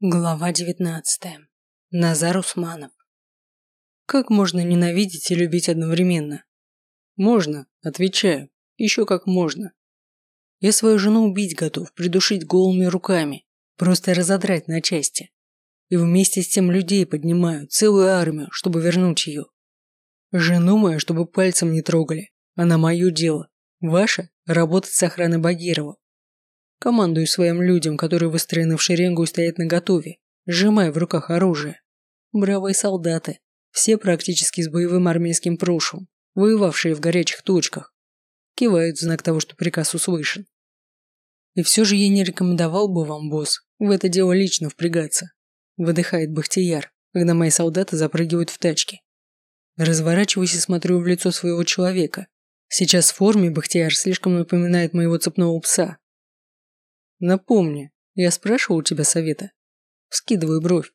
Глава 19. Назар Усманов. Как можно ненавидеть и любить одновременно? Можно, отвечаю. Еще как можно. Я свою жену убить готов, придушить голыми руками, просто разодрать на части. И вместе с тем людей поднимаю, целую армию, чтобы вернуть ее. Жену мою, чтобы пальцем не трогали. Она мое дело. Ваше – работать с охраной Багирова. Командую своим людям, которые выстроены в шеренгу и стоят наготове, сжимая в руках оружие. Бравые солдаты, все практически с боевым армейским прошлым, воевавшие в горячих точках, кивают в знак того, что приказ услышан. И все же я не рекомендовал бы вам, босс, в это дело лично впрягаться. Выдыхает Бахтияр, когда мои солдаты запрыгивают в тачки. Разворачиваюсь и смотрю в лицо своего человека. Сейчас в форме Бахтияр слишком напоминает моего цепного пса, Напомни, я спрашивал у тебя совета. Вскидываю бровь.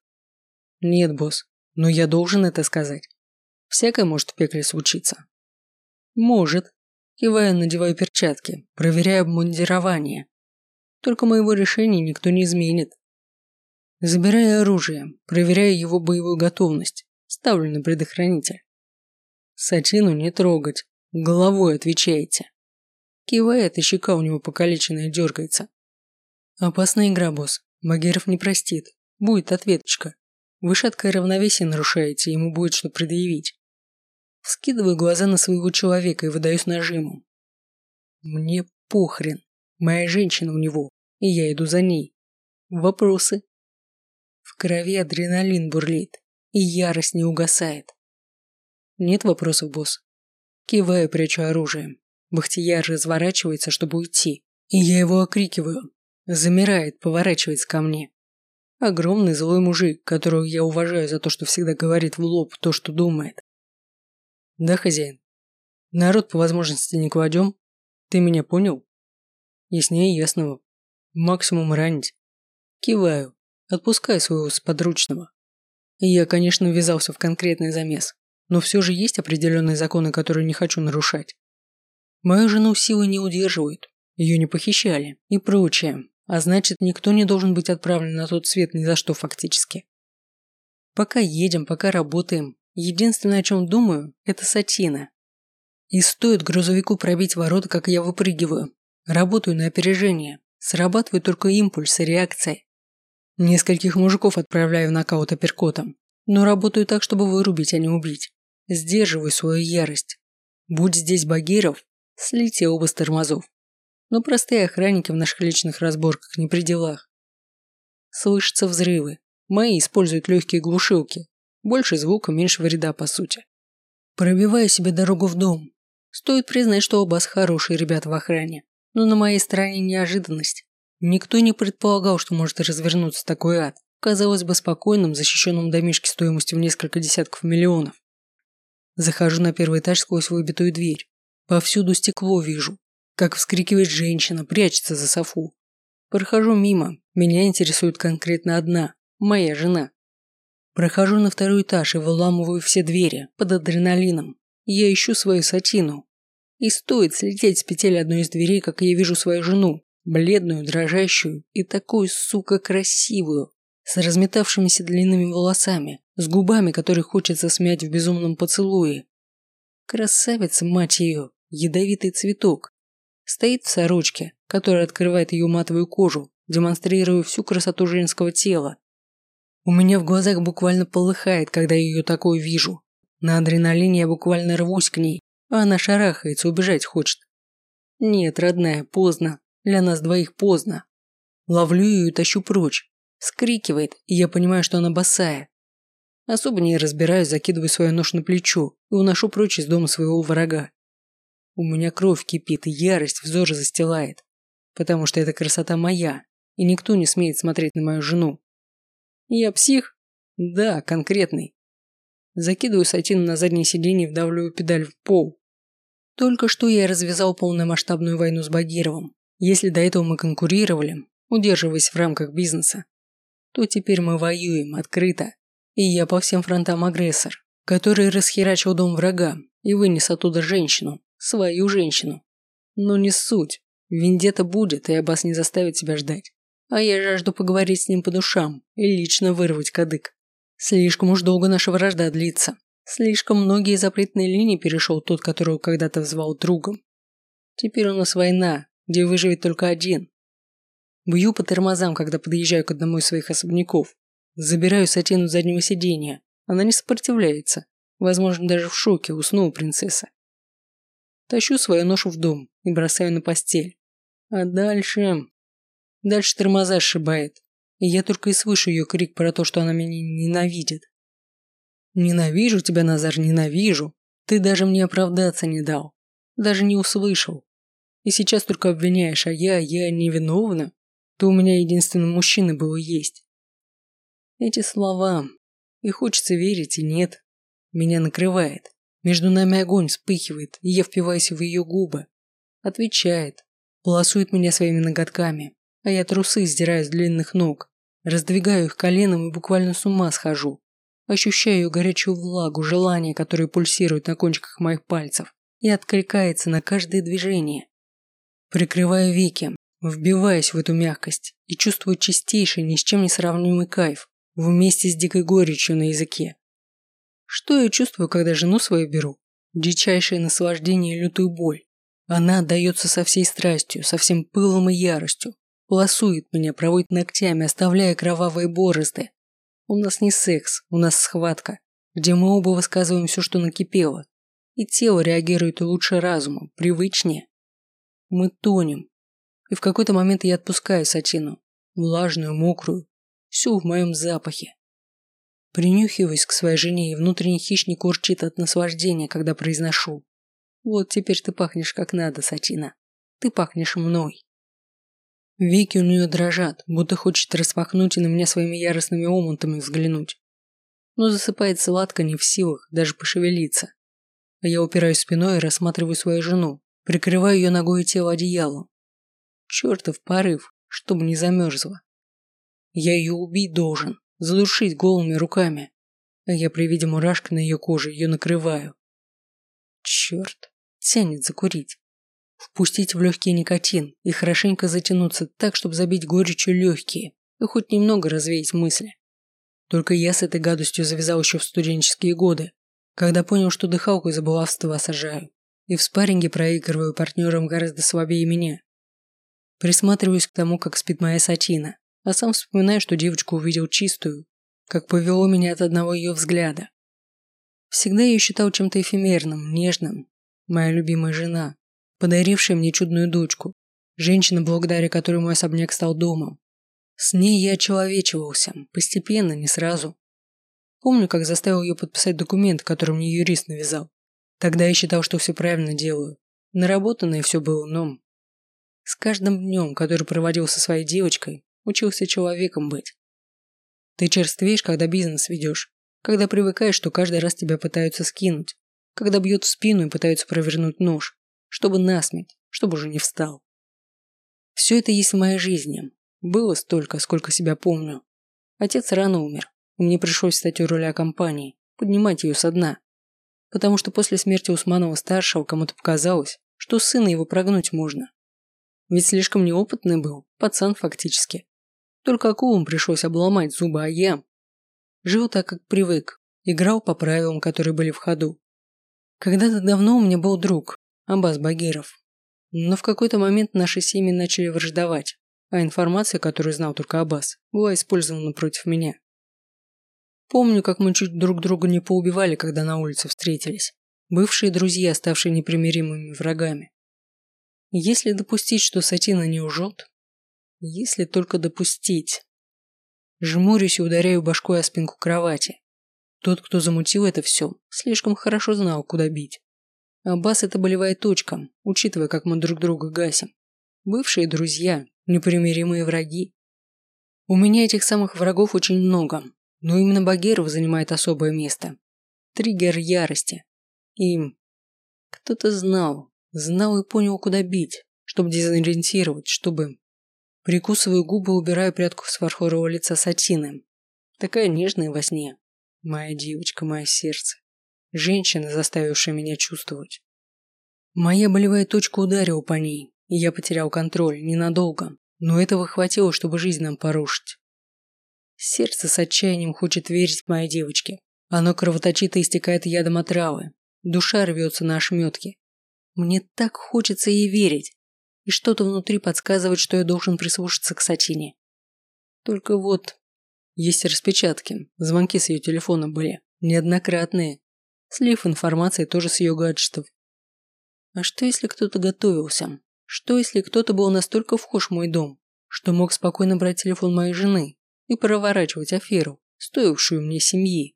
Нет, босс, но я должен это сказать. Всякое может в пекле случиться. Может. Кивая, надеваю перчатки, проверяю обмундирование. Только моего решения никто не изменит. Забираю оружие, проверяю его боевую готовность, ставлю на предохранитель. Сатину не трогать, головой отвечаете. Кивает, и щека у него покалеченная дергается. Опасная игра, босс. Багиров не простит. Будет ответочка. Вы шаткое равновесие нарушаете, ему будет что предъявить. Скидываю глаза на своего человека и выдаюсь нажимом. Мне похрен. Моя женщина у него, и я иду за ней. Вопросы? В крови адреналин бурлит, и ярость не угасает. Нет вопросов, босс. Киваю, прячу оружие. Бахтияр разворачивается, чтобы уйти, и я его окрикиваю. Замирает, поворачивается ко мне. Огромный злой мужик, которого я уважаю за то, что всегда говорит в лоб то, что думает. Да, хозяин. Народ по возможности не кладем. Ты меня понял? Яснее ясного. Максимум ранить. Киваю, отпускаю своего сподручного. И я, конечно, ввязался в конкретный замес, но все же есть определенные законы, которые не хочу нарушать. Мою жену силы не удерживают, ее не похищали и прочее, а значит, никто не должен быть отправлен на тот свет ни за что фактически. Пока едем, пока работаем, единственное, о чем думаю, это сатина. И стоит грузовику пробить ворота, как я выпрыгиваю. Работаю на опережение. Срабатывает только импульс и реакция. Нескольких мужиков отправляю в нокаут апперкотом. Но работаю так, чтобы вырубить, а не убить. Сдерживаю свою ярость. Будь здесь Багиров, слетел бы с тормозов но простые охранники в наших личных разборках не при делах. Слышатся взрывы. Мои используют легкие глушилки. Больше звука, меньше вреда, по сути. Пробиваю себе дорогу в дом. Стоит признать, что оба хорошие ребята в охране. Но на моей стороне неожиданность. Никто не предполагал, что может развернуться такой ад. Казалось бы, спокойным, защищенным домишке стоимостью в несколько десятков миллионов. Захожу на первый этаж сквозь выбитую дверь. Повсюду стекло вижу, как вскрикивает женщина, прячется за софу. Прохожу мимо, меня интересует конкретно одна, моя жена. Прохожу на второй этаж и выламываю все двери под адреналином. Я ищу свою сатину. И стоит слететь с петель одной из дверей, как я вижу свою жену, бледную, дрожащую и такую, сука, красивую, с разметавшимися длинными волосами, с губами, которые хочется смять в безумном поцелуе. Красавица, мать ее, ядовитый цветок, Стоит в сорочке, которая открывает ее матовую кожу, демонстрируя всю красоту женского тела. У меня в глазах буквально полыхает, когда я ее такую вижу. На адреналине я буквально рвусь к ней, а она шарахается, убежать хочет. Нет, родная, поздно. Для нас двоих поздно. Ловлю ее и тащу прочь. Скрикивает, и я понимаю, что она босая. Особо не разбираюсь, закидываю свою нож на плечо и уношу прочь из дома своего врага. У меня кровь кипит, и ярость взор застилает. Потому что эта красота моя, и никто не смеет смотреть на мою жену. Я псих? Да, конкретный. Закидываю сатину на заднее сиденье и вдавливаю педаль в пол. Только что я развязал полномасштабную войну с Багировым. Если до этого мы конкурировали, удерживаясь в рамках бизнеса, то теперь мы воюем открыто. И я по всем фронтам агрессор, который расхерачил дом врага и вынес оттуда женщину, свою женщину. Но не суть. Вендета будет, и Аббас не заставит себя ждать. А я жажду поговорить с ним по душам и лично вырвать кадык. Слишком уж долго наша вражда длится. Слишком многие запретные линии перешел тот, которого когда-то звал другом. Теперь у нас война, где выживет только один. Бью по тормозам, когда подъезжаю к одному из своих особняков. Забираю Сатину заднего сиденья. Она не сопротивляется. Возможно, даже в шоке уснула принцесса. Тащу свою ношу в дом и бросаю на постель. А дальше... Дальше тормоза сшибает. И я только и слышу ее крик про то, что она меня ненавидит. Ненавижу тебя, Назар, ненавижу. Ты даже мне оправдаться не дал. Даже не услышал. И сейчас только обвиняешь, а я, я невиновна. То у меня единственный мужчина было есть. Эти слова. И хочется верить, и нет. Меня накрывает. Между нами огонь вспыхивает, и я впиваюсь в ее губы. Отвечает. Полосует меня своими ноготками, а я трусы сдираю с длинных ног. Раздвигаю их коленом и буквально с ума схожу. Ощущаю горячую влагу, желание, которое пульсирует на кончиках моих пальцев и откликается на каждое движение. Прикрываю веки, вбиваясь в эту мягкость и чувствую чистейший, ни с чем не сравнимый кайф вместе с дикой горечью на языке. Что я чувствую, когда жену свою беру? Дичайшее наслаждение и лютую боль. Она отдается со всей страстью, со всем пылом и яростью. Полосует меня, проводит ногтями, оставляя кровавые борозды. У нас не секс, у нас схватка, где мы оба высказываем все, что накипело. И тело реагирует лучше разума, привычнее. Мы тонем. И в какой-то момент я отпускаю Сатину, влажную, мокрую, всю в моем запахе. Принюхиваюсь к своей жене, и внутренний хищник урчит от наслаждения, когда произношу. Вот теперь ты пахнешь как надо, Сатина. Ты пахнешь мной. Веки у нее дрожат, будто хочет распахнуть и на меня своими яростными омутами взглянуть. Но засыпает сладко, не в силах даже пошевелиться. А я упираюсь спиной и рассматриваю свою жену, прикрываю ее ногой и тело одеялом. Чертов порыв, чтобы не замерзла. Я ее убить должен, задушить голыми руками. А я при виде мурашек на ее коже ее накрываю. Черт, тянет закурить. Впустить в легкий никотин и хорошенько затянуться так, чтобы забить горечью легкие и хоть немного развеять мысли. Только я с этой гадостью завязал еще в студенческие годы, когда понял, что дыхалку из-за булавства сажаю и в спарринге проигрываю партнерам гораздо слабее меня. Присматриваюсь к тому, как спит моя Сатина, а сам вспоминаю, что девочку увидел чистую, как повело меня от одного ее взгляда. Всегда ее считал чем-то эфемерным, нежным. Моя любимая жена, подарившая мне чудную дочку, женщина, благодаря которой мой особняк стал домом. С ней я очеловечивался, постепенно, не сразу. Помню, как заставил ее подписать документ, который мне юрист навязал. Тогда я считал, что все правильно делаю. Наработанное все было, но... С каждым днем, который проводил со своей девочкой, учился человеком быть. Ты черствеешь, когда бизнес ведешь, когда привыкаешь, что каждый раз тебя пытаются скинуть, когда бьют в спину и пытаются провернуть нож, чтобы насмерть, чтобы уже не встал. Все это есть в моей жизни. Было столько, сколько себя помню. Отец рано умер, и мне пришлось стать у руля компании, поднимать ее со дна. Потому что после смерти Усманова-старшего кому-то показалось, что сына его прогнуть можно. Ведь слишком неопытный был, пацан фактически. Только акулам пришлось обломать зубы, а я... Жил так, как привык. Играл по правилам, которые были в ходу. Когда-то давно у меня был друг, Аббас Багиров. Но в какой-то момент наши семьи начали враждовать, а информация, которую знал только Аббас, была использована против меня. Помню, как мы чуть друг друга не поубивали, когда на улице встретились. Бывшие друзья, ставшие непримиримыми врагами. Если допустить, что Сатина не ужет, если только допустить. Жмурюсь и ударяю башкой о спинку кровати. Тот, кто замутил это все, слишком хорошо знал, куда бить. Аббас – это болевая точка, учитывая, как мы друг друга гасим. Бывшие друзья, непримиримые враги. У меня этих самых врагов очень много, но именно Багиров занимает особое место. Триггер ярости. Им кто-то знал, Знал и понял, куда бить, чтобы дезориентировать, чтобы... Прикусываю губы, убираю прядку с фарфорового лица сатины. Такая нежная во сне. Моя девочка, мое сердце. Женщина, заставившая меня чувствовать. Моя болевая точка ударила по ней, и я потерял контроль ненадолго, Но этого хватило, чтобы жизнь нам порушить. Сердце с отчаянием хочет верить моей девочке. Оно кровоточит и истекает ядом отравы. Душа рвется на ошметки. Мне так хочется ей верить. И что-то внутри подсказывает, что я должен прислушаться к Сатине. Только вот... Есть распечатки. Звонки с ее телефона были. Неоднократные. Слив информации тоже с ее гаджетов. А что если кто-то готовился? Что если кто-то был настолько вхож в мой дом, что мог спокойно брать телефон моей жены и проворачивать аферу, стоившую мне семьи?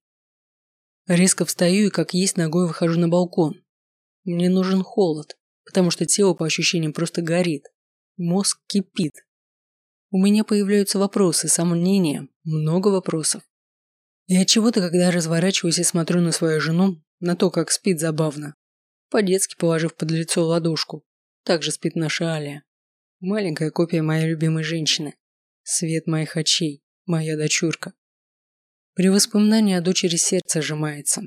Резко встаю и как есть ногой выхожу на балкон. Мне нужен холод, потому что тело по ощущениям просто горит. Мозг кипит. У меня появляются вопросы, сомнения, много вопросов. И от чего-то, когда разворачиваюсь и смотрю на свою жену, на то, как спит забавно, по-детски положив под лицо ладошку, так же спит наша Алия. Маленькая копия моей любимой женщины. Свет моих очей, моя дочурка. При воспоминании о дочери сердце сжимается.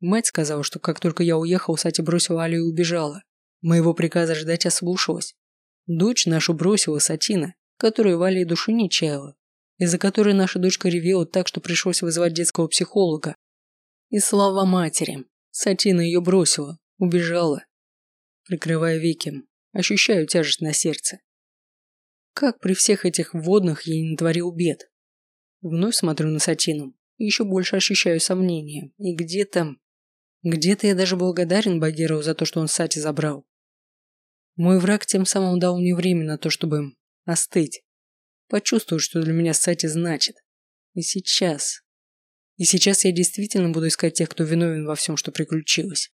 Мать сказала, что как только я уехал, Сати бросила Алию и убежала. Моего приказа ждать ослушалась. Дочь нашу бросила Сатина, которая в Алии души не чаяла, из-за которой наша дочка ревела так, что пришлось вызывать детского психолога. И слава матери. Сатина ее бросила, убежала. Прикрывая веки, ощущаю тяжесть на сердце. Как при всех этих водных я не натворил бед? Вновь смотрю на Сатину и еще больше ощущаю сомнения. И где-то... Где-то я даже благодарен Багирову за то, что он Сати забрал. Мой враг тем самым дал мне время на то, чтобы остыть. Почувствовать, что для меня Сати значит. И сейчас... И сейчас я действительно буду искать тех, кто виновен во всем, что приключилось.